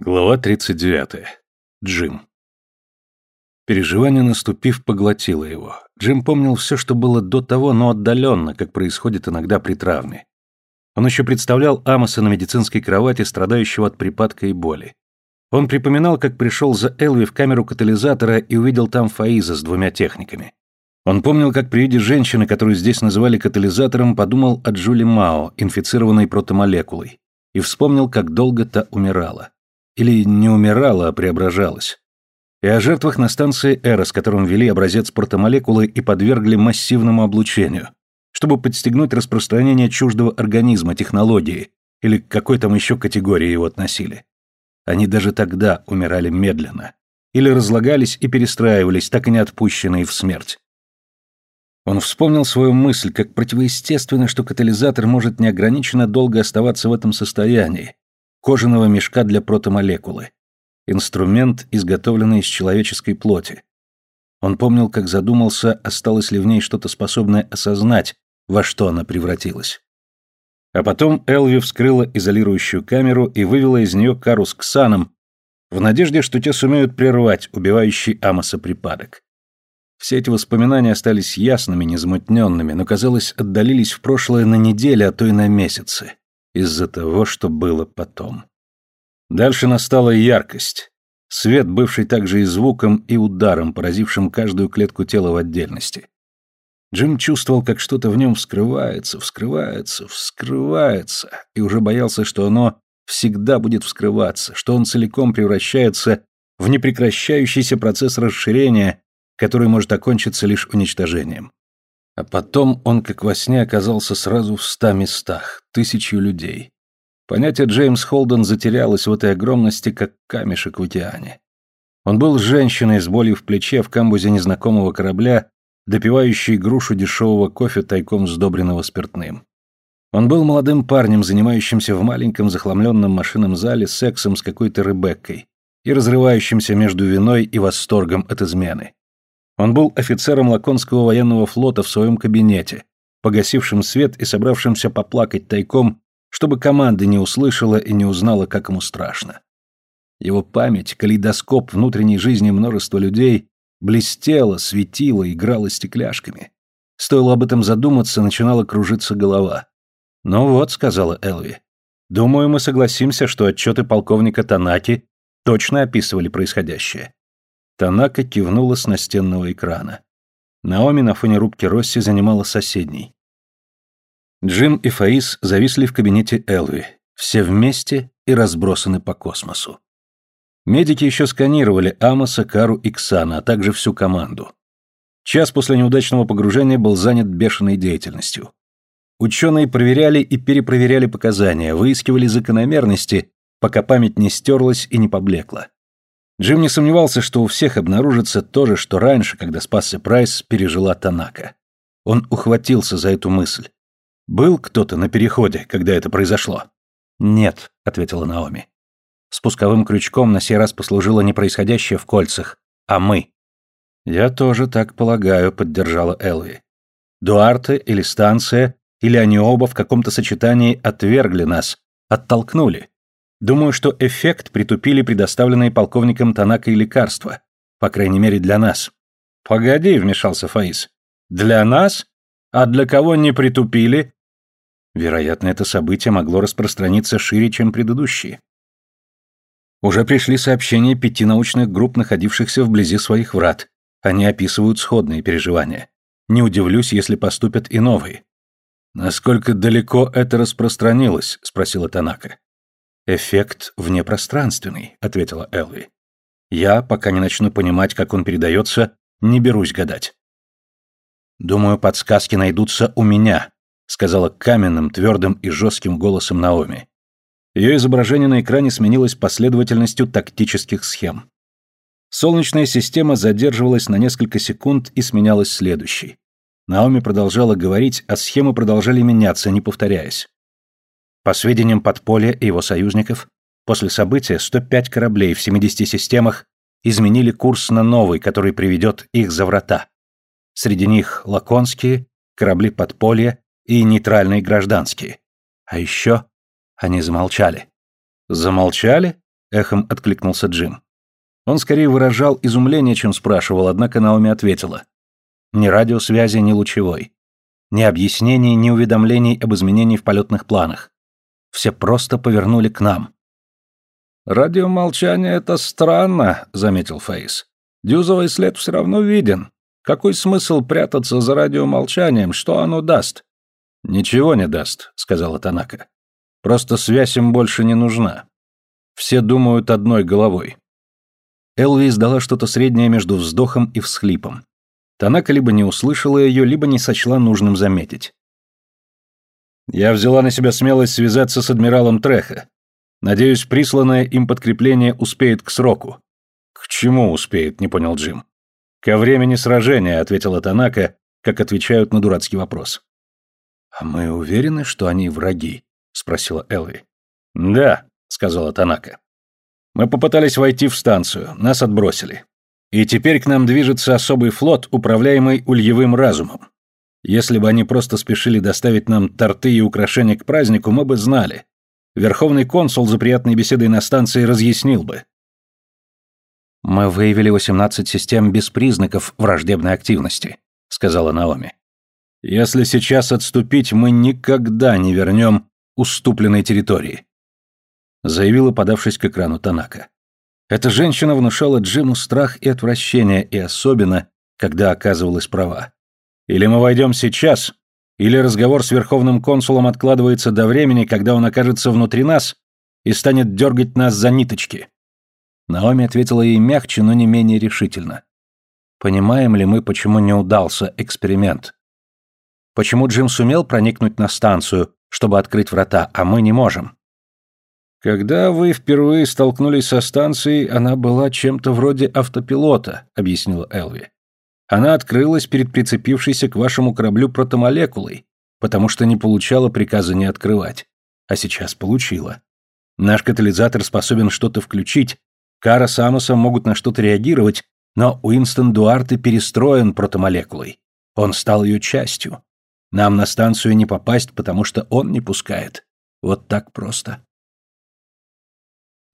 Глава 39. Джим. Переживание, наступив, поглотило его. Джим помнил все, что было до того, но отдаленно, как происходит иногда при травме. Он еще представлял Амоса на медицинской кровати, страдающего от припадка и боли. Он припоминал, как пришел за Элви в камеру катализатора и увидел там Фаиза с двумя техниками. Он помнил, как при виде женщины, которую здесь называли катализатором, подумал о Джули Мао, инфицированной протомолекулой, и вспомнил, как долго та умирала. Или не умирала, а преображалась. И о жертвах на станции Эра, с которым ввели образец протомолекулы и подвергли массивному облучению, чтобы подстегнуть распространение чуждого организма, технологии, или к какой там еще категории его относили. Они даже тогда умирали медленно. Или разлагались и перестраивались, так и не отпущенные в смерть. Он вспомнил свою мысль, как противоестественно, что катализатор может неограниченно долго оставаться в этом состоянии, кожаного мешка для протомолекулы. Инструмент, изготовленный из человеческой плоти. Он помнил, как задумался, осталось ли в ней что-то способное осознать, во что она превратилась. А потом Элви вскрыла изолирующую камеру и вывела из нее Кару с Ксаном, в надежде, что те сумеют прервать убивающий Амоса припадок. Все эти воспоминания остались ясными, незамутненными, но, казалось, отдалились в прошлое на недели, а то и на месяцы из-за того, что было потом. Дальше настала яркость. Свет, бывший также и звуком, и ударом, поразившим каждую клетку тела в отдельности. Джим чувствовал, как что-то в нем вскрывается, вскрывается, вскрывается, и уже боялся, что оно всегда будет вскрываться, что он целиком превращается в непрекращающийся процесс расширения, который может окончиться лишь уничтожением. А потом он, как во сне, оказался сразу в ста местах, тысячью людей. Понятие Джеймс Холден затерялось в этой огромности, как камешек в океане. Он был женщиной с болью в плече в камбузе незнакомого корабля, допивающей грушу дешевого кофе, тайком сдобренного спиртным. Он был молодым парнем, занимающимся в маленьком захламленном машинном зале сексом с какой-то Ребеккой и разрывающимся между виной и восторгом от измены. Он был офицером Лаконского военного флота в своем кабинете, погасившим свет и собравшимся поплакать тайком, чтобы команда не услышала и не узнала, как ему страшно. Его память, калейдоскоп внутренней жизни множества людей, блестела, светила, играла стекляшками. Стоило об этом задуматься, начинала кружиться голова. «Ну вот», — сказала Элви, — «думаю, мы согласимся, что отчеты полковника Танаки точно описывали происходящее. Танака кивнула с настенного экрана. Наоми на фоне рубки Росси занимала соседний. Джим и Фаис зависли в кабинете Элви, все вместе и разбросаны по космосу. Медики еще сканировали Амоса, Кару и Ксана, а также всю команду. Час после неудачного погружения был занят бешеной деятельностью. Ученые проверяли и перепроверяли показания, выискивали закономерности, пока память не стерлась и не поблекла. Джим не сомневался, что у всех обнаружится то же, что раньше, когда спасся Прайс, пережила Танака. Он ухватился за эту мысль. «Был кто-то на переходе, когда это произошло?» «Нет», — ответила Наоми. Спусковым крючком на сей раз послужило не происходящее в кольцах, а мы. «Я тоже так полагаю», — поддержала Элви. «Дуарте или станция, или они оба в каком-то сочетании отвергли нас, оттолкнули. Думаю, что эффект притупили предоставленные полковником Танака и лекарства. По крайней мере, для нас. Погоди, вмешался Фаис. Для нас? А для кого не притупили? Вероятно, это событие могло распространиться шире, чем предыдущие. Уже пришли сообщения пяти научных групп, находившихся вблизи своих врат. Они описывают сходные переживания. Не удивлюсь, если поступят и новые. Насколько далеко это распространилось, спросила Танака. «Эффект внепространственный», — ответила Элви. «Я, пока не начну понимать, как он передается, не берусь гадать». «Думаю, подсказки найдутся у меня», — сказала каменным, твердым и жестким голосом Наоми. Ее изображение на экране сменилось последовательностью тактических схем. Солнечная система задерживалась на несколько секунд и сменялась следующей. Наоми продолжала говорить, а схемы продолжали меняться, не повторяясь. По сведениям подполья и его союзников, после события 105 кораблей в 70 системах изменили курс на новый, который приведет их за врата. Среди них лаконские, корабли подполья и нейтральные гражданские. А еще они замолчали. Замолчали? — эхом откликнулся Джим. Он скорее выражал изумление, чем спрашивал, однако Наоми ответила. Ни радиосвязи, ни лучевой. Ни объяснений, ни уведомлений об изменении в полетных планах. Все просто повернули к нам. «Радиомолчание — это странно», — заметил Фейс. «Дюзовый след все равно виден. Какой смысл прятаться за радиомолчанием? Что оно даст?» «Ничего не даст», — сказала Танака. «Просто связь им больше не нужна. Все думают одной головой». Элви издала что-то среднее между вздохом и всхлипом. Танака либо не услышала ее, либо не сочла нужным заметить. «Я взяла на себя смелость связаться с адмиралом Треха. Надеюсь, присланное им подкрепление успеет к сроку». «К чему успеет?» — не понял Джим. «Ко времени сражения», — ответила Танака, как отвечают на дурацкий вопрос. «А мы уверены, что они враги?» — спросила Элви. «Да», — сказала Танака. «Мы попытались войти в станцию, нас отбросили. И теперь к нам движется особый флот, управляемый ульевым разумом. Если бы они просто спешили доставить нам торты и украшения к празднику, мы бы знали. Верховный консул за приятной беседой на станции разъяснил бы. «Мы выявили 18 систем без признаков враждебной активности», — сказала Наоми. «Если сейчас отступить, мы никогда не вернем уступленной территории», — заявила, подавшись к экрану Танака. Эта женщина внушала Джиму страх и отвращение, и особенно, когда оказывалась права. Или мы войдем сейчас, или разговор с верховным консулом откладывается до времени, когда он окажется внутри нас и станет дергать нас за ниточки. Наоми ответила ей мягче, но не менее решительно. Понимаем ли мы, почему не удался эксперимент? Почему Джим сумел проникнуть на станцию, чтобы открыть врата, а мы не можем? «Когда вы впервые столкнулись со станцией, она была чем-то вроде автопилота», — объяснила Элви. «Она открылась перед прицепившейся к вашему кораблю протомолекулой, потому что не получала приказа не открывать. А сейчас получила. Наш катализатор способен что-то включить, Кара с Амосом могут на что-то реагировать, но Уинстон Дуарте перестроен протомолекулой. Он стал ее частью. Нам на станцию не попасть, потому что он не пускает. Вот так просто».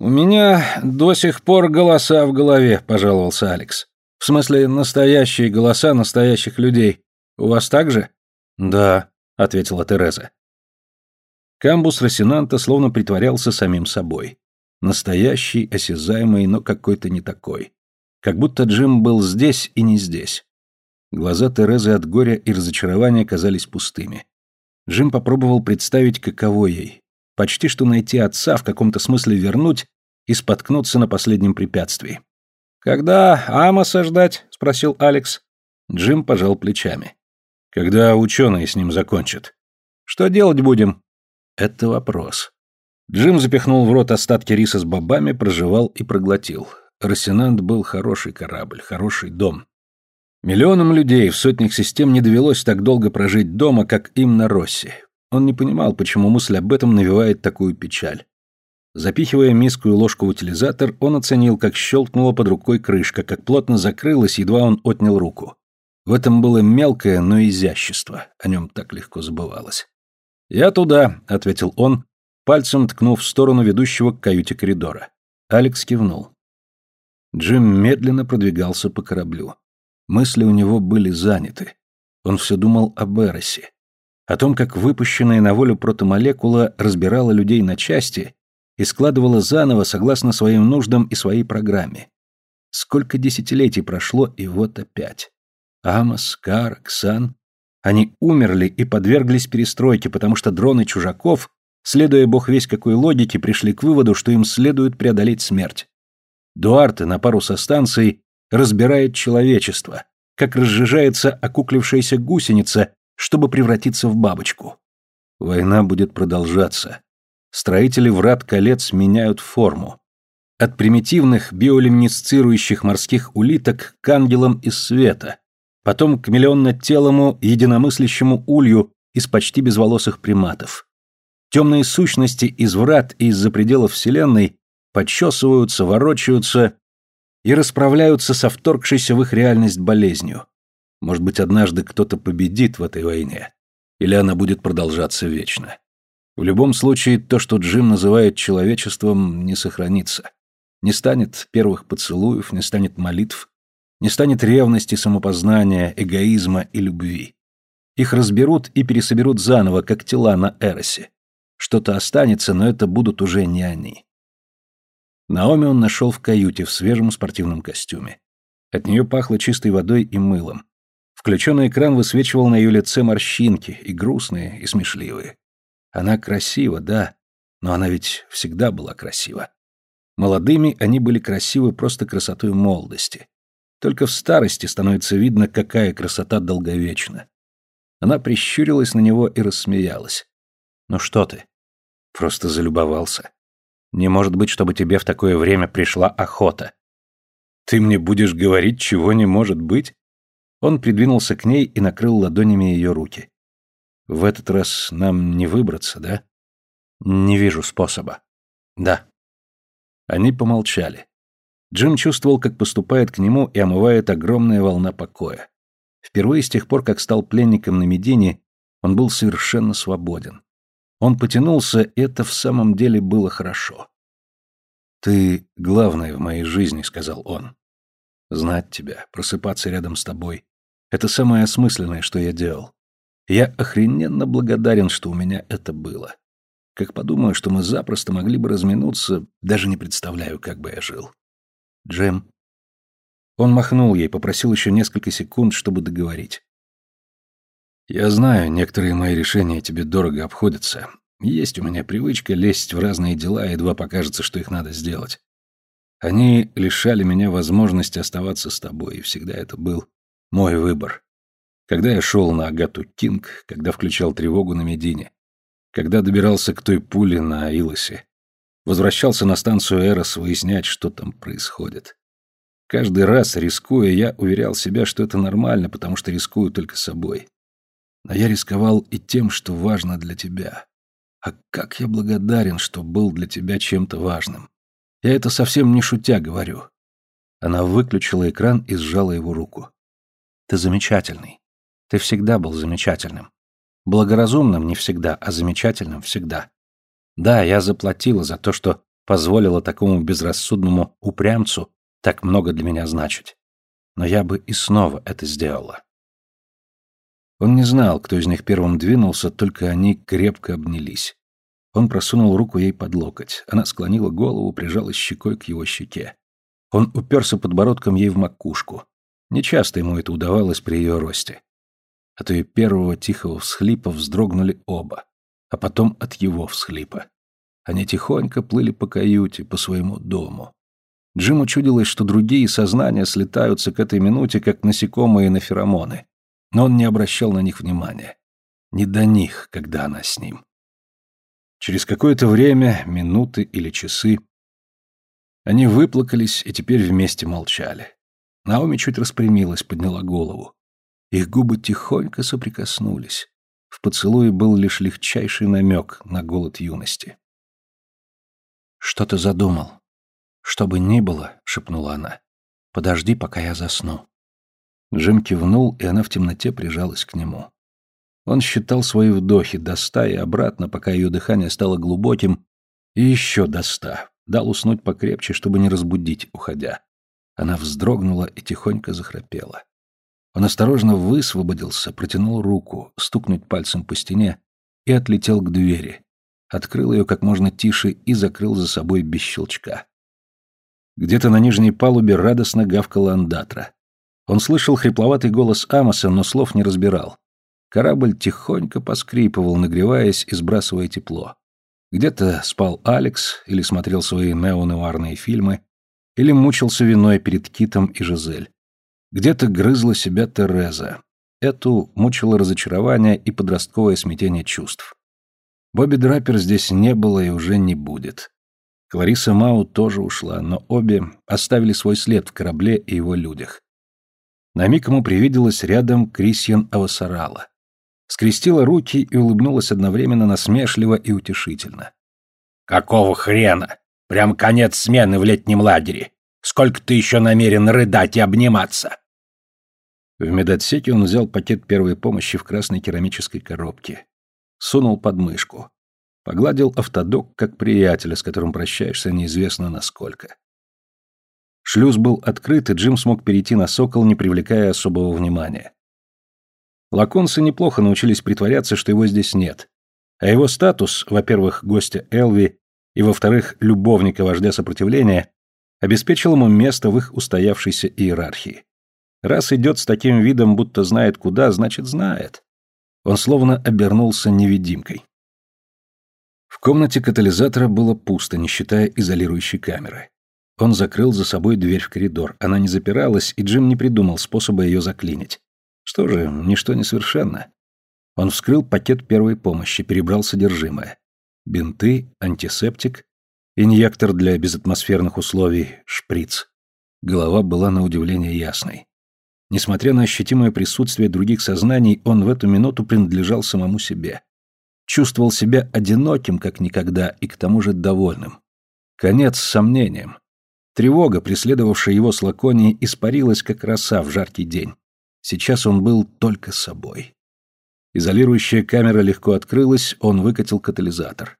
«У меня до сих пор голоса в голове», — пожаловался Алекс. «В смысле, настоящие голоса настоящих людей. У вас так же?» «Да», — ответила Тереза. Камбус Росинанта словно притворялся самим собой. Настоящий, осязаемый, но какой-то не такой. Как будто Джим был здесь и не здесь. Глаза Терезы от горя и разочарования казались пустыми. Джим попробовал представить, каково ей, почти что найти отца, в каком-то смысле вернуть и споткнуться на последнем препятствии. «Когда Амоса ждать?» — спросил Алекс. Джим пожал плечами. «Когда ученые с ним закончат». «Что делать будем?» «Это вопрос». Джим запихнул в рот остатки риса с бобами, прожевал и проглотил. Рассенант был хороший корабль, хороший дом. Миллионам людей в сотнях систем не довелось так долго прожить дома, как им на Росси. Он не понимал, почему мысль об этом навевает такую печаль. Запихивая миску и ложку в утилизатор, он оценил, как щелкнула под рукой крышка, как плотно закрылась, едва он отнял руку. В этом было мелкое, но изящество. О нем так легко забывалось. «Я туда», — ответил он, пальцем ткнув в сторону ведущего к каюте коридора. Алекс кивнул. Джим медленно продвигался по кораблю. Мысли у него были заняты. Он все думал об Эросе о том, как выпущенная на волю протомолекула разбирала людей на части и складывала заново согласно своим нуждам и своей программе. Сколько десятилетий прошло, и вот опять. Амос, Кар, Ксан. Они умерли и подверглись перестройке, потому что дроны чужаков, следуя бог весь какой логике, пришли к выводу, что им следует преодолеть смерть. Дуарте на пару со станцией разбирает человечество, как разжижается окуклившаяся гусеница чтобы превратиться в бабочку. Война будет продолжаться. Строители врат колец меняют форму. От примитивных биолюминесцирующих морских улиток к ангелам из света, потом к миллионно-телому единомыслящему улью из почти безволосых приматов. Темные сущности из врат и из-за пределов Вселенной подчесываются, ворочаются и расправляются со вторгшейся в их реальность болезнью. Может быть, однажды кто-то победит в этой войне, или она будет продолжаться вечно. В любом случае, то, что Джим называет человечеством, не сохранится. Не станет первых поцелуев, не станет молитв, не станет ревности, самопознания, эгоизма и любви. Их разберут и пересоберут заново, как тела на Эросе. Что-то останется, но это будут уже не они. Наоми он нашел в каюте в свежем спортивном костюме. От нее пахло чистой водой и мылом. Включенный экран высвечивал на ее лице морщинки, и грустные, и смешливые. Она красива, да, но она ведь всегда была красива. Молодыми они были красивы просто красотой молодости. Только в старости становится видно, какая красота долговечна. Она прищурилась на него и рассмеялась. «Ну что ты?» «Просто залюбовался. Не может быть, чтобы тебе в такое время пришла охота». «Ты мне будешь говорить, чего не может быть?» Он придвинулся к ней и накрыл ладонями ее руки. «В этот раз нам не выбраться, да?» «Не вижу способа». «Да». Они помолчали. Джим чувствовал, как поступает к нему и омывает огромная волна покоя. Впервые с тех пор, как стал пленником на Медине, он был совершенно свободен. Он потянулся, и это в самом деле было хорошо. «Ты главное в моей жизни», — сказал он. «Знать тебя, просыпаться рядом с тобой — это самое осмысленное, что я делал. Я охрененно благодарен, что у меня это было. Как подумаю, что мы запросто могли бы разминуться, даже не представляю, как бы я жил. Джем. Он махнул ей, попросил еще несколько секунд, чтобы договорить. Я знаю, некоторые мои решения тебе дорого обходятся. Есть у меня привычка лезть в разные дела, едва покажется, что их надо сделать. Они лишали меня возможности оставаться с тобой, и всегда это был мой выбор. Когда я шел на Агату Кинг, когда включал тревогу на Медине, когда добирался к той пуле на Илосе. Возвращался на станцию Эрос выяснять, что там происходит. Каждый раз, рискуя, я уверял себя, что это нормально, потому что рискую только собой. Но я рисковал и тем, что важно для тебя. А как я благодарен, что был для тебя чем-то важным. Я это совсем не шутя говорю. Она выключила экран и сжала его руку. Ты замечательный. Ты всегда был замечательным. Благоразумным не всегда, а замечательным всегда. Да, я заплатила за то, что позволила такому безрассудному упрямцу так много для меня значить. Но я бы и снова это сделала. Он не знал, кто из них первым двинулся, только они крепко обнялись. Он просунул руку ей под локоть. Она склонила голову, прижалась щекой к его щеке. Он уперся подбородком ей в макушку. Нечасто ему это удавалось при ее росте. От ее первого тихого всхлипа вздрогнули оба, а потом от его всхлипа. Они тихонько плыли по каюте, по своему дому. Джиму чудилось, что другие сознания слетаются к этой минуте, как насекомые на феромоны. Но он не обращал на них внимания. Не до них, когда она с ним. Через какое-то время, минуты или часы, они выплакались и теперь вместе молчали. Наоми чуть распрямилась, подняла голову. Их губы тихонько соприкоснулись. В поцелуе был лишь легчайший намек на голод юности. «Что ты задумал?» «Что бы ни было», — шепнула она, — «подожди, пока я засну». Джим кивнул, и она в темноте прижалась к нему. Он считал свои вдохи до ста и обратно, пока ее дыхание стало глубоким, и еще до ста. Дал уснуть покрепче, чтобы не разбудить, уходя. Она вздрогнула и тихонько захрапела. Он осторожно высвободился, протянул руку, стукнуть пальцем по стене и отлетел к двери. Открыл ее как можно тише и закрыл за собой без щелчка. Где-то на нижней палубе радостно гавкала андатра. Он слышал хрипловатый голос Амоса, но слов не разбирал. Корабль тихонько поскрипывал, нагреваясь и сбрасывая тепло. Где-то спал Алекс или смотрел свои неонуарные фильмы, или мучился виной перед Китом и Жизель. Где-то грызла себя Тереза. Эту мучило разочарование и подростковое смятение чувств. Бобби Драпер здесь не было и уже не будет. Клариса Мау тоже ушла, но обе оставили свой след в корабле и его людях. На миг ему привиделась рядом Крисьян Авасарала. Скрестила руки и улыбнулась одновременно насмешливо и утешительно. «Какого хрена? Прям конец смены в летнем лагере. Сколько ты еще намерен рыдать и обниматься?» В медотсеке он взял пакет первой помощи в красной керамической коробке. Сунул под мышку. Погладил автодок, как приятеля, с которым прощаешься неизвестно насколько. Шлюз был открыт, и Джим смог перейти на «Сокол», не привлекая особого внимания. Лаконцы неплохо научились притворяться, что его здесь нет. А его статус, во-первых, гостя Элви, и, во-вторых, любовника вождя сопротивления, обеспечил ему место в их устоявшейся иерархии. Раз идет с таким видом, будто знает куда, значит знает. Он словно обернулся невидимкой. В комнате катализатора было пусто, не считая изолирующей камеры. Он закрыл за собой дверь в коридор. Она не запиралась, и Джим не придумал способа ее заклинить. Что же, ничто не совершенно. Он вскрыл пакет первой помощи, перебрал содержимое. Бинты, антисептик, инъектор для безатмосферных условий, шприц. Голова была на удивление ясной. Несмотря на ощутимое присутствие других сознаний, он в эту минуту принадлежал самому себе. Чувствовал себя одиноким, как никогда, и к тому же довольным. Конец с сомнением. Тревога, преследовавшая его с Лаконией, испарилась, как роса в жаркий день. Сейчас он был только собой. Изолирующая камера легко открылась, он выкатил катализатор.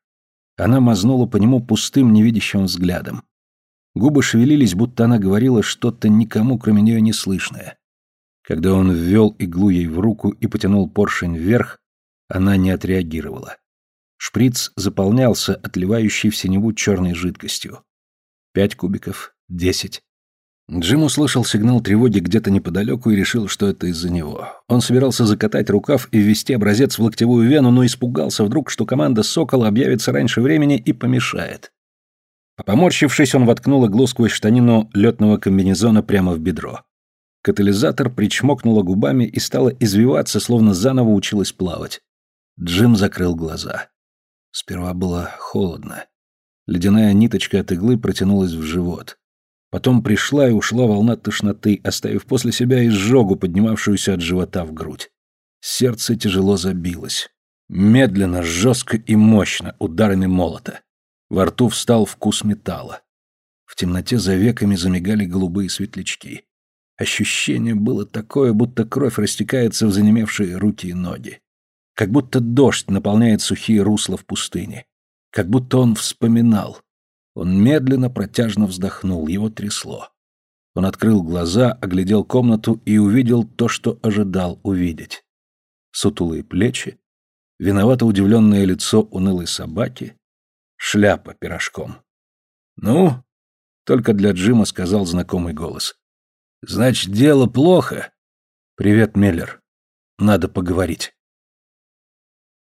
Она мазнула по нему пустым, невидящим взглядом. Губы шевелились, будто она говорила что-то никому, кроме нее, неслышное. Когда он ввел иглу ей в руку и потянул поршень вверх, она не отреагировала. Шприц заполнялся, отливающей в синеву черной жидкостью. Пять кубиков, десять. Джим услышал сигнал тревоги где-то неподалеку и решил, что это из-за него. Он собирался закатать рукав и ввести образец в локтевую вену, но испугался вдруг, что команда «Сокола» объявится раньше времени и помешает. Поморщившись, он воткнул иглу сквозь штанину летного комбинезона прямо в бедро. Катализатор причмокнула губами и стала извиваться, словно заново училась плавать. Джим закрыл глаза. Сперва было холодно. Ледяная ниточка от иглы протянулась в живот. Потом пришла и ушла волна тошноты, оставив после себя изжогу, поднимавшуюся от живота в грудь. Сердце тяжело забилось. Медленно, жестко и мощно, ударами молота. Во рту встал вкус металла. В темноте за веками замигали голубые светлячки. Ощущение было такое, будто кровь растекается в занемевшие руки и ноги. Как будто дождь наполняет сухие русла в пустыне как будто он вспоминал. Он медленно, протяжно вздохнул, его трясло. Он открыл глаза, оглядел комнату и увидел то, что ожидал увидеть. Сутулые плечи, виновато удивленное лицо унылой собаки, шляпа пирожком. «Ну?» — только для Джима сказал знакомый голос. «Значит, дело плохо?» «Привет, Меллер. Надо поговорить».